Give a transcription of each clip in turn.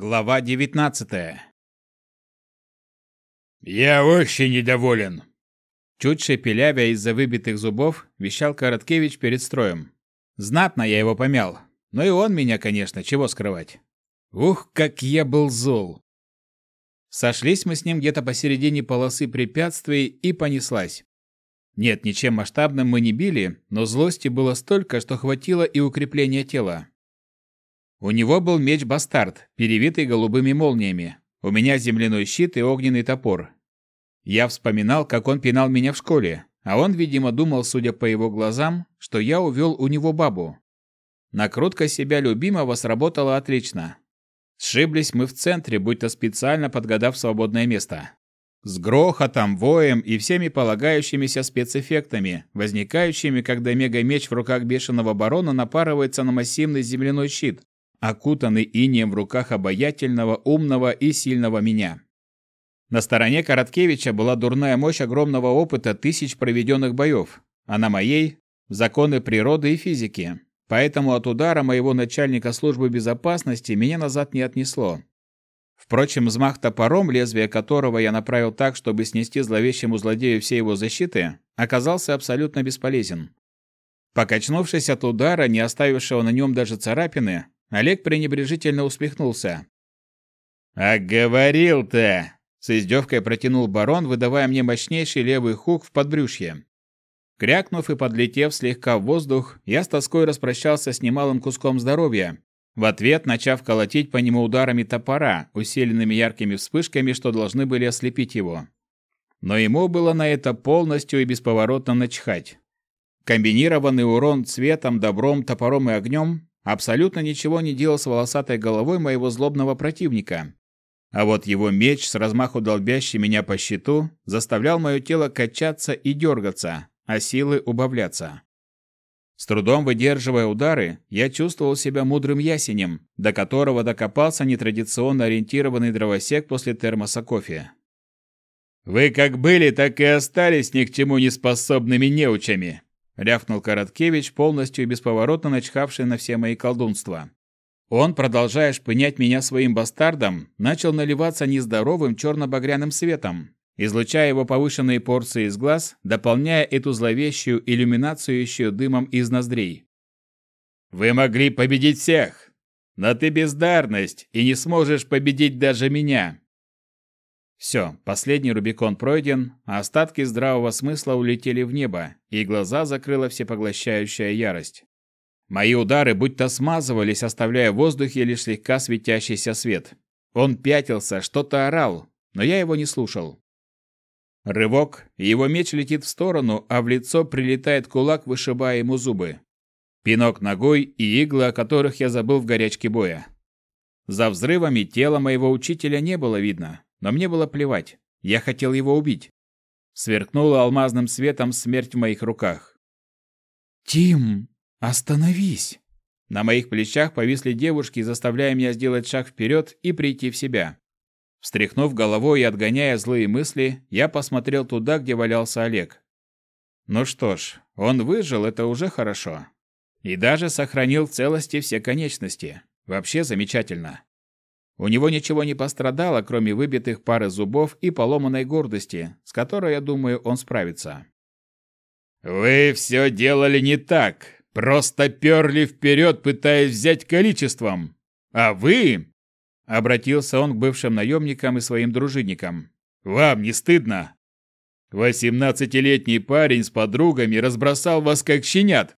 Глава 19 «Я очень недоволен!» Чуть шепелявя из-за выбитых зубов, вещал Короткевич перед строем. Знатно я его помял. Но и он меня, конечно, чего скрывать. Ух, как я был зол! Сошлись мы с ним где-то посередине полосы препятствий и понеслась. Нет, ничем масштабным мы не били, но злости было столько, что хватило и укрепления тела. У него был меч-бастард, перевитый голубыми молниями. У меня земляной щит и огненный топор. Я вспоминал, как он пинал меня в школе, а он, видимо, думал, судя по его глазам, что я увел у него бабу. Накрутка себя любимого сработала отлично. Сшиблись мы в центре, будто специально подгадав свободное место. С грохотом, воем и всеми полагающимися спецэффектами, возникающими, когда мега-меч в руках бешеного барона напарывается на массивный земляной щит, окутанный инеем в руках обаятельного, умного и сильного меня. На стороне Короткевича была дурная мощь огромного опыта тысяч проведенных боев, а на моей – законы природы и физики. Поэтому от удара моего начальника службы безопасности меня назад не отнесло. Впрочем, взмах топором, лезвие которого я направил так, чтобы снести зловещему злодею все его защиты, оказался абсолютно бесполезен. Покачнувшись от удара, не оставившего на нем даже царапины, Олег пренебрежительно усмехнулся. «А говорил-то!» — с издевкой протянул барон, выдавая мне мощнейший левый хук в подбрюшье. Крякнув и подлетев слегка в воздух, я с тоской распрощался с немалым куском здоровья, в ответ начав колотить по нему ударами топора, усиленными яркими вспышками, что должны были ослепить его. Но ему было на это полностью и бесповоротно начхать. Комбинированный урон цветом, добром, топором и огнем абсолютно ничего не делал с волосатой головой моего злобного противника. А вот его меч, с размаху долбящий меня по щиту, заставлял мое тело качаться и дергаться, а силы убавляться. С трудом выдерживая удары, я чувствовал себя мудрым ясенем, до которого докопался нетрадиционно ориентированный дровосек после термоса кофе. «Вы как были, так и остались ни к чему не неучами», рявкнул Короткевич, полностью и бесповоротно начхавший на все мои колдунства. Он, продолжая шпынять меня своим бастардом, начал наливаться нездоровым черно-багряным светом, излучая его повышенные порции из глаз, дополняя эту зловещую иллюминацию еще дымом из ноздрей. «Вы могли победить всех, но ты бездарность и не сможешь победить даже меня. Все, последний Рубикон пройден, а остатки здравого смысла улетели в небо, и глаза закрыла всепоглощающая ярость. Мои удары будто смазывались, оставляя в воздухе лишь слегка светящийся свет. Он пятился, что-то орал, но я его не слушал. Рывок, его меч летит в сторону, а в лицо прилетает кулак, вышибая ему зубы. Пинок ногой и иглы, о которых я забыл в горячке боя. За взрывами тела моего учителя не было видно, но мне было плевать. Я хотел его убить. Сверкнула алмазным светом смерть в моих руках. «Тим, остановись!» На моих плечах повисли девушки, заставляя меня сделать шаг вперед и прийти в себя. Встряхнув головой и отгоняя злые мысли, я посмотрел туда, где валялся Олег. Ну что ж, он выжил, это уже хорошо. И даже сохранил в целости все конечности. Вообще замечательно. У него ничего не пострадало, кроме выбитых пары зубов и поломанной гордости, с которой, я думаю, он справится. «Вы все делали не так. Просто перли вперед, пытаясь взять количеством. А вы...» Обратился он к бывшим наемникам и своим дружинникам. «Вам не стыдно? Восемнадцатилетний парень с подругами разбросал вас как щенят.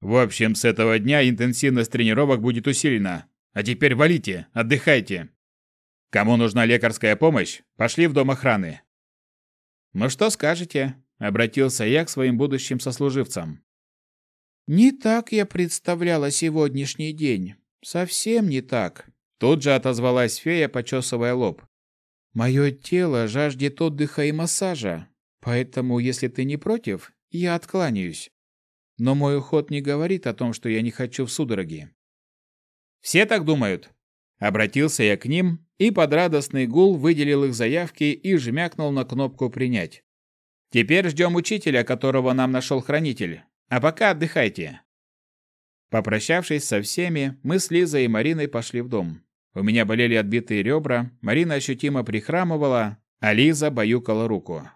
В общем, с этого дня интенсивность тренировок будет усилена. А теперь валите, отдыхайте. Кому нужна лекарская помощь, пошли в дом охраны. Ну что скажете? Обратился я к своим будущим сослуживцам. Не так я представляла сегодняшний день. Совсем не так. Тут же отозвалась фея, почесывая лоб. Мое тело жаждет отдыха и массажа, поэтому, если ты не против, я откланяюсь. Но мой уход не говорит о том, что я не хочу в судороги. Все так думают. Обратился я к ним и под радостный гул выделил их заявки и жмякнул на кнопку «Принять». Теперь ждем учителя, которого нам нашел хранитель. А пока отдыхайте. Попрощавшись со всеми, мы с Лизой и Мариной пошли в дом. У меня болели отбитые ребра, Марина ощутимо прихрамывала, а Лиза баюкала руку.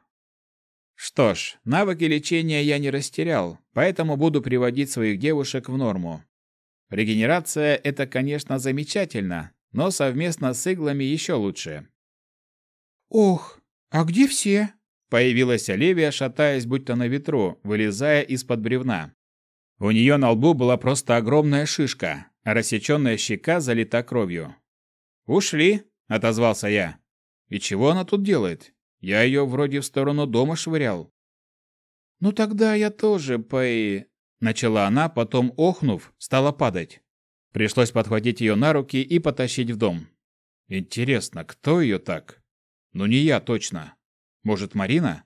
Что ж, навыки лечения я не растерял, поэтому буду приводить своих девушек в норму. Регенерация – это, конечно, замечательно, но совместно с иглами еще лучше. «Ох, а где все?» Появилась Оливия, шатаясь будто на ветру, вылезая из-под бревна. У нее на лбу была просто огромная шишка, а рассеченная щека залита кровью. «Ушли», — отозвался я. «И чего она тут делает? Я ее вроде в сторону дома швырял». «Ну тогда я тоже по...» Начала она, потом, охнув, стала падать. Пришлось подхватить ее на руки и потащить в дом. Интересно, кто ее так? Ну не я точно. Может, Марина?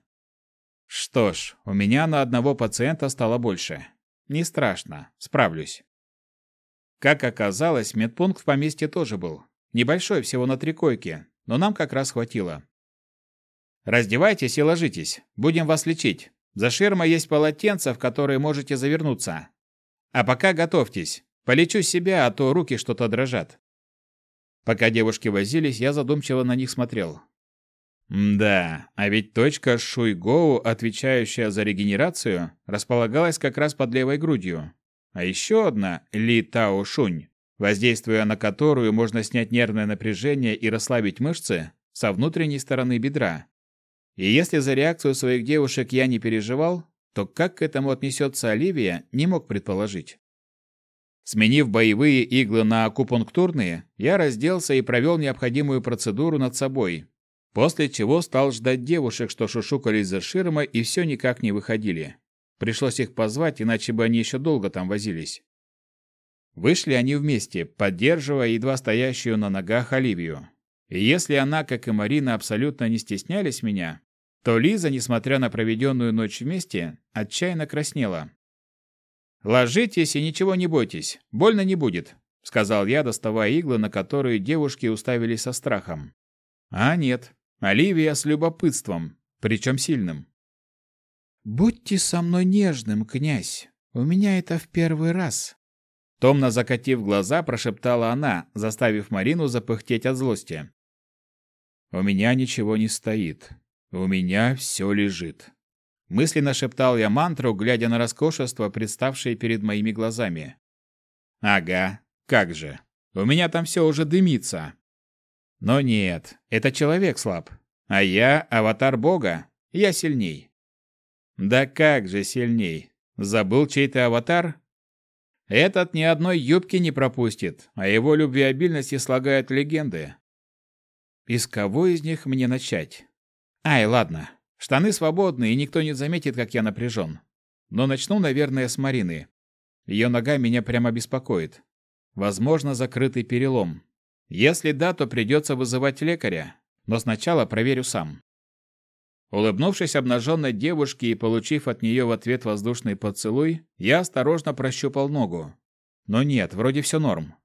Что ж, у меня на одного пациента стало больше. Не страшно, справлюсь. Как оказалось, медпункт в поместье тоже был. Небольшой, всего на три койки, но нам как раз хватило. Раздевайтесь и ложитесь, будем вас лечить. За ширмой есть полотенца, в которые можете завернуться. А пока готовьтесь. Полечу себя, а то руки что-то дрожат. Пока девушки возились, я задумчиво на них смотрел. Да, а ведь точка Шуйгоу, отвечающая за регенерацию, располагалась как раз под левой грудью. А еще одна Ли Тао Шунь, воздействуя на которую можно снять нервное напряжение и расслабить мышцы, со внутренней стороны бедра. И если за реакцию своих девушек я не переживал, то как к этому отнесется Оливия, не мог предположить. Сменив боевые иглы на акупунктурные, я разделся и провел необходимую процедуру над собой, После чего стал ждать девушек, что шушукались за ширмой и все никак не выходили. Пришлось их позвать, иначе бы они еще долго там возились. Вышли они вместе, поддерживая едва стоящую на ногах Оливию. И если она, как и Марина, абсолютно не стеснялись меня, то Лиза, несмотря на проведенную ночь вместе, отчаянно краснела. «Ложитесь и ничего не бойтесь, больно не будет», — сказал я, доставая иглы, на которые девушки уставились со страхом. А нет, Оливия с любопытством, причем сильным. «Будьте со мной нежным, князь. У меня это в первый раз». Томно закатив глаза, прошептала она, заставив Марину запыхтеть от злости. «У меня ничего не стоит. У меня все лежит». Мысленно шептал я мантру, глядя на роскошество, представшее перед моими глазами. «Ага, как же. У меня там все уже дымится, но нет, это человек слаб. А я аватар бога. Я сильней. Да как же сильней? Забыл чей-то аватар? Этот ни одной юбки не пропустит, а его любвеобильности слагают легенды. Из кого из них мне начать? Ай, ладно. Штаны свободны, и никто не заметит, как я напряжен. Но начну, наверное, с Марины. Ее нога меня прямо беспокоит. Возможно, закрытый перелом. Если да, то придется вызывать лекаря, но сначала проверю сам. Улыбнувшись обнаженной девушке и получив от нее в ответ воздушный поцелуй, я осторожно прощупал ногу. Но нет, вроде все норм.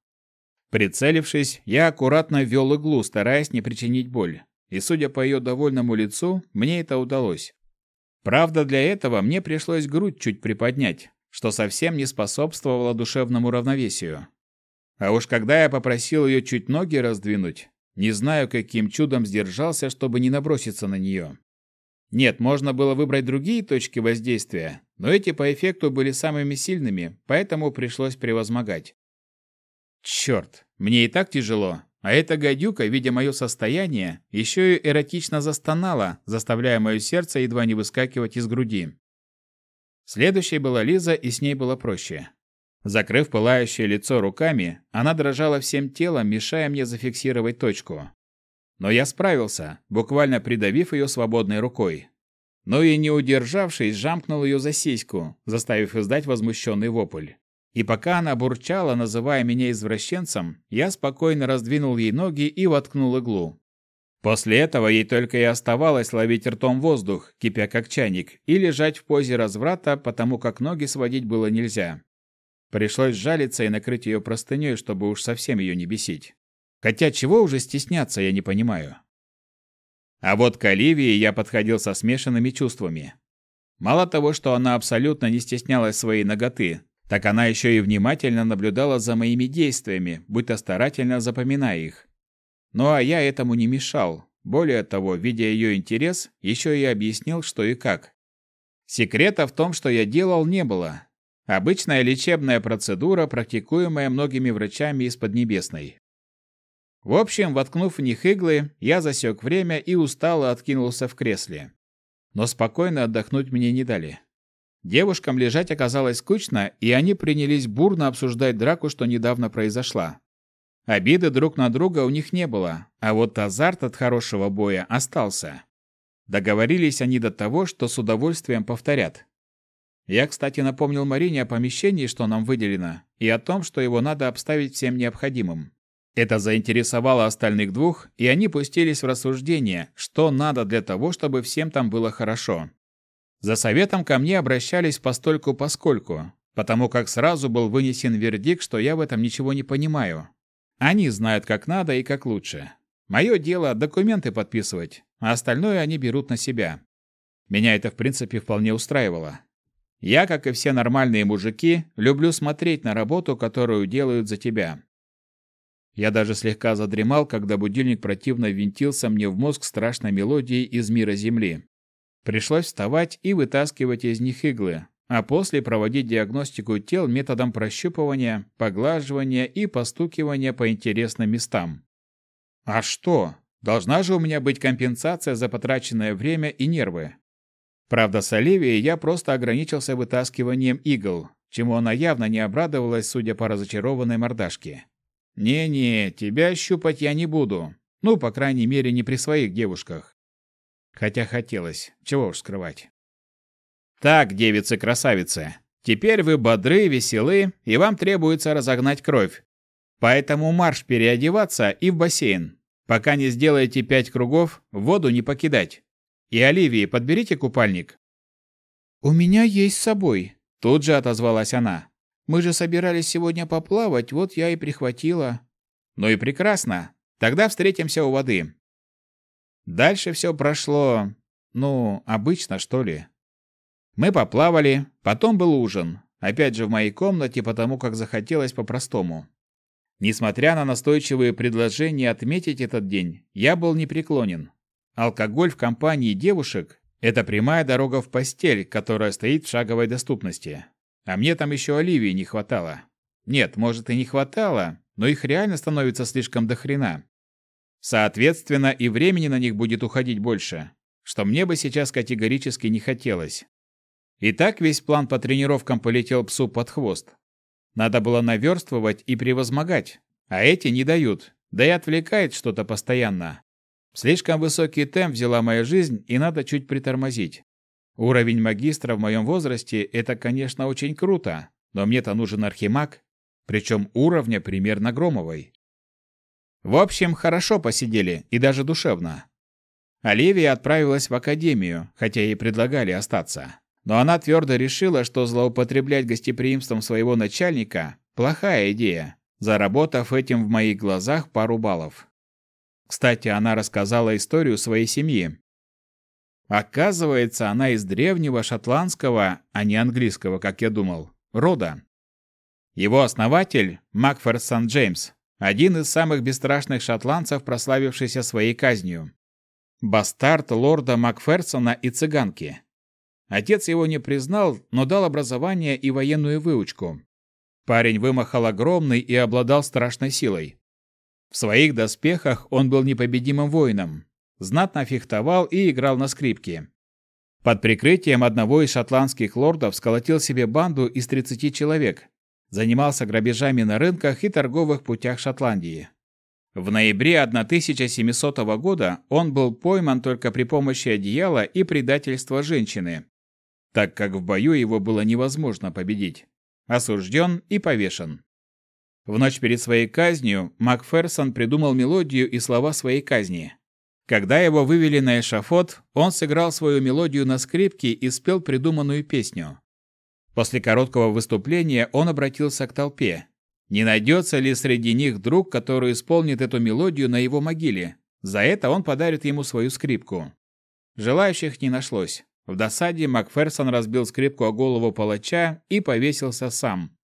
Прицелившись, я аккуратно ввел иглу, стараясь не причинить боль. И, судя по ее довольному лицу, мне это удалось. Правда, для этого мне пришлось грудь чуть приподнять, что совсем не способствовало душевному равновесию. А уж когда я попросил ее чуть ноги раздвинуть, не знаю, каким чудом сдержался, чтобы не наброситься на нее. Нет, можно было выбрать другие точки воздействия, но эти по эффекту были самыми сильными, поэтому пришлось превозмогать. Черт, мне и так тяжело, а эта гадюка, видя мое состояние, еще и эротично застонала, заставляя мое сердце едва не выскакивать из груди. Следующей была Лиза, и с ней было проще. Закрыв пылающее лицо руками, она дрожала всем телом, мешая мне зафиксировать точку. Но я справился, буквально придавив ее свободной рукой. Но и не удержавшись, жамкнул ее за сиську, заставив издать возмущенный вопль. И пока она бурчала, называя меня извращенцем, я спокойно раздвинул ей ноги и воткнул иглу. После этого ей только и оставалось ловить ртом воздух, кипя как чайник, и лежать в позе разврата, потому как ноги сводить было нельзя. Пришлось жалиться и накрыть ее простыней, чтобы уж совсем ее не бесить. Хотя чего уже стесняться, я не понимаю. А вот к Оливии я подходил со смешанными чувствами. Мало того, что она абсолютно не стеснялась своей ноготы, Так она еще и внимательно наблюдала за моими действиями, будто старательно запоминая их. Ну а я этому не мешал. Более того, видя ее интерес, еще и объяснил, что и как. Секрета в том, что я делал, не было. Обычная лечебная процедура, практикуемая многими врачами из Поднебесной. В общем, воткнув в них иглы, я засек время и устало откинулся в кресле. Но спокойно отдохнуть мне не дали. Девушкам лежать оказалось скучно, и они принялись бурно обсуждать драку, что недавно произошла. Обиды друг на друга у них не было, а вот азарт от хорошего боя остался. Договорились они до того, что с удовольствием повторят. Я, кстати, напомнил Марине о помещении, что нам выделено, и о том, что его надо обставить всем необходимым. Это заинтересовало остальных двух, и они пустились в рассуждение, что надо для того, чтобы всем там было хорошо. За советом ко мне обращались постольку-поскольку, потому как сразу был вынесен вердикт, что я в этом ничего не понимаю. Они знают, как надо и как лучше. Мое дело – документы подписывать, а остальное они берут на себя. Меня это, в принципе, вполне устраивало. Я, как и все нормальные мужики, люблю смотреть на работу, которую делают за тебя. Я даже слегка задремал, когда будильник противно винтился мне в мозг страшной мелодией из мира Земли. Пришлось вставать и вытаскивать из них иглы, а после проводить диагностику тел методом прощупывания, поглаживания и постукивания по интересным местам. А что? Должна же у меня быть компенсация за потраченное время и нервы. Правда, с Оливией я просто ограничился вытаскиванием игл, чему она явно не обрадовалась, судя по разочарованной мордашке. «Не-не, тебя щупать я не буду. Ну, по крайней мере, не при своих девушках. Хотя хотелось, чего уж скрывать. Так, девицы-красавицы, теперь вы бодры, веселы, и вам требуется разогнать кровь. Поэтому марш переодеваться и в бассейн. Пока не сделаете пять кругов, воду не покидать. И Оливии подберите купальник. «У меня есть с собой», — тут же отозвалась она. Мы же собирались сегодня поплавать, вот я и прихватила. Ну и прекрасно. Тогда встретимся у воды. Дальше все прошло, ну, обычно, что ли. Мы поплавали, потом был ужин. Опять же в моей комнате, потому как захотелось по-простому. Несмотря на настойчивые предложения отметить этот день, я был непреклонен. Алкоголь в компании девушек – это прямая дорога в постель, которая стоит в шаговой доступности. А мне там еще Оливии не хватало. Нет, может и не хватало, но их реально становится слишком дохрена. Соответственно, и времени на них будет уходить больше, что мне бы сейчас категорически не хотелось. И так весь план по тренировкам полетел псу под хвост. Надо было наверстывать и превозмогать, а эти не дают, да и отвлекает что-то постоянно. Слишком высокий темп взяла моя жизнь, и надо чуть притормозить. Уровень магистра в моем возрасте – это, конечно, очень круто, но мне-то нужен архимаг, причем уровня примерно Громовой. В общем, хорошо посидели, и даже душевно. Оливия отправилась в академию, хотя ей предлагали остаться. Но она твердо решила, что злоупотреблять гостеприимством своего начальника – плохая идея, заработав этим в моих глазах пару баллов. Кстати, она рассказала историю своей семьи, Оказывается, она из древнего шотландского, а не английского, как я думал, рода. Его основатель – Макферсон Джеймс, один из самых бесстрашных шотландцев, прославившийся своей казнью. Бастард лорда Макферсона и цыганки. Отец его не признал, но дал образование и военную выучку. Парень вымахал огромный и обладал страшной силой. В своих доспехах он был непобедимым воином, знатно фехтовал и играл на скрипке. Под прикрытием одного из шотландских лордов сколотил себе банду из 30 человек, занимался грабежами на рынках и торговых путях Шотландии. В ноябре 1700 года он был пойман только при помощи одеяла и предательства женщины, так как в бою его было невозможно победить. Осужден и повешен. В ночь перед своей казнью Макферсон придумал мелодию и слова своей казни. Когда его вывели на эшафот, он сыграл свою мелодию на скрипке и спел придуманную песню. После короткого выступления он обратился к толпе. Не найдется ли среди них друг, который исполнит эту мелодию на его могиле? За это он подарит ему свою скрипку. Желающих не нашлось. В досаде Макферсон разбил скрипку о голову палача и повесился сам.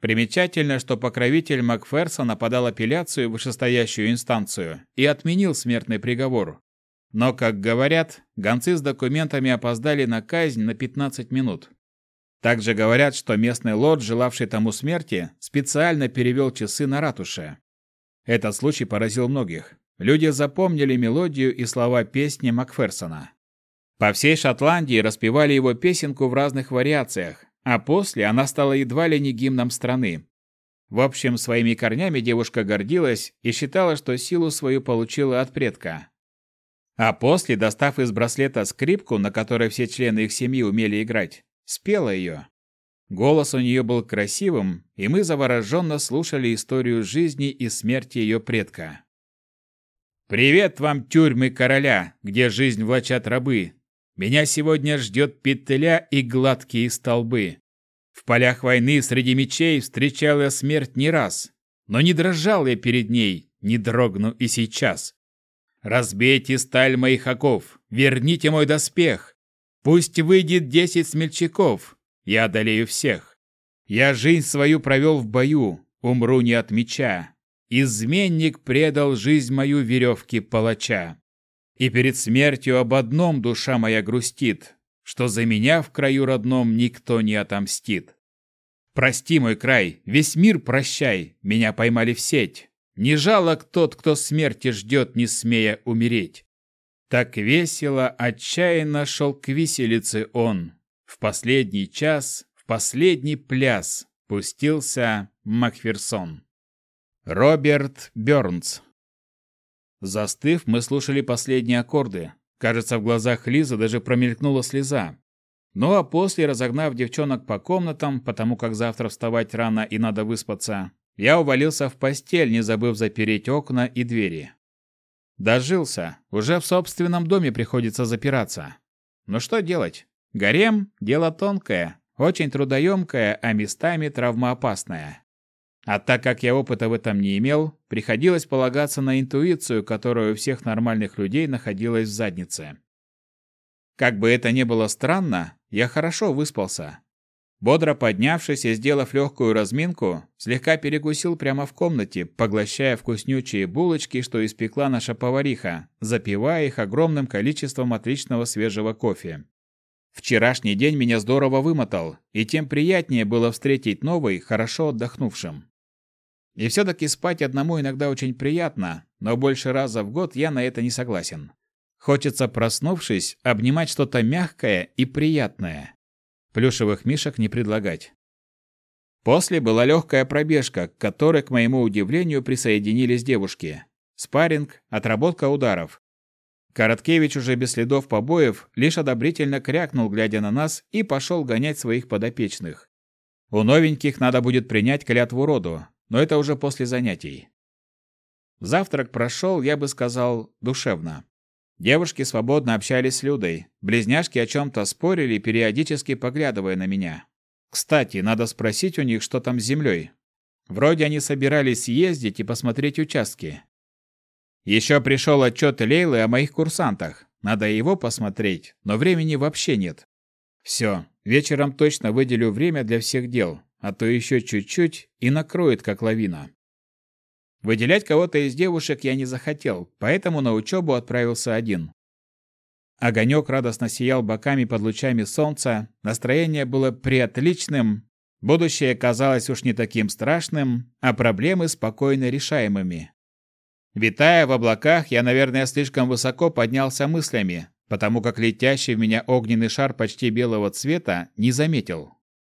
Примечательно, что покровитель Макферсона подал апелляцию в вышестоящую инстанцию и отменил смертный приговор. Но, как говорят, гонцы с документами опоздали на казнь на 15 минут. Также говорят, что местный лорд, желавший тому смерти, специально перевел часы на ратуше. Этот случай поразил многих. Люди запомнили мелодию и слова песни Макферсона. По всей Шотландии распевали его песенку в разных вариациях, а после она стала едва ли не гимном страны. В общем, своими корнями девушка гордилась и считала, что силу свою получила от предка. А после, достав из браслета скрипку, на которой все члены их семьи умели играть, спела ее. Голос у нее был красивым, и мы завороженно слушали историю жизни и смерти ее предка. «Привет вам, тюрьмы короля, где жизнь влачат рабы! Меня сегодня ждет петля и гладкие столбы. В полях войны среди мечей встречал я смерть не раз, но не дрожал я перед ней, не дрогну и сейчас. Разбейте сталь моих оков, верните мой доспех, Пусть выйдет десять смельчаков, я одолею всех. Я жизнь свою провел в бою, умру не от меча. Изменник предал жизнь мою веревке палача. И перед смертью об одном душа моя грустит, что за меня в краю родном никто не отомстит. Прости, мой край, весь мир прощай, меня поймали в сеть. Не жалок тот, кто смерти ждет, не смея умереть. Так весело, отчаянно шел к виселице он. В последний час, в последний пляс пустился Макферсон. Роберт Бёрнс Застыв, мы слушали последние аккорды. Кажется, в глазах Лизы даже промелькнула слеза. Ну а после, разогнав девчонок по комнатам, потому как завтра вставать рано и надо выспаться, я увалился в постель, не забыв запереть окна и двери. Дожился. Уже в собственном доме приходится запираться. Но что делать? Гарем – дело тонкое, очень трудоемкое, а местами травмоопасное. А так как я опыта в этом не имел, приходилось полагаться на интуицию, которая у всех нормальных людей находилась в заднице. Как бы это ни было странно, я хорошо выспался. Бодро поднявшись и сделав легкую разминку, слегка перекусил прямо в комнате, поглощая вкуснючие булочки, что испекла наша повариха, запивая их огромным количеством отличного свежего кофе. Вчерашний день меня здорово вымотал, и тем приятнее было встретить новый, хорошо отдохнувшим. И все-таки спать одному иногда очень приятно, но больше раза в год я на это не согласен. Хочется, проснувшись, обнимать что-то мягкое и приятное. Плюшевых мишек не предлагать. После была легкая пробежка, к которой, к моему удивлению, присоединились девушки. Спарринг, отработка ударов. Короткевич уже без следов побоев лишь одобрительно крякнул, глядя на нас, и пошел гонять своих подопечных. У новеньких надо будет принять клятву роду, но это уже после занятий. Завтрак прошел, я бы сказал, душевно. Девушки свободно общались с Людой. Близняшки о чем-то спорили, периодически поглядывая на меня. Кстати, надо спросить у них, что там с землей. Вроде они собирались съездить и посмотреть участки. Еще пришел отчет Лейлы о моих курсантах. Надо его посмотреть, но времени вообще нет. Все, вечером точно выделю время для всех дел, а то еще чуть-чуть и накроет как лавина. Выделять кого-то из девушек я не захотел, поэтому на учебу отправился один. Огонек радостно сиял боками под лучами солнца, настроение было приотличным, будущее казалось уж не таким страшным, а проблемы спокойно решаемыми. Витая в облаках, я, наверное, слишком высоко поднялся мыслями, потому как летящий в меня огненный шар почти белого цвета не заметил.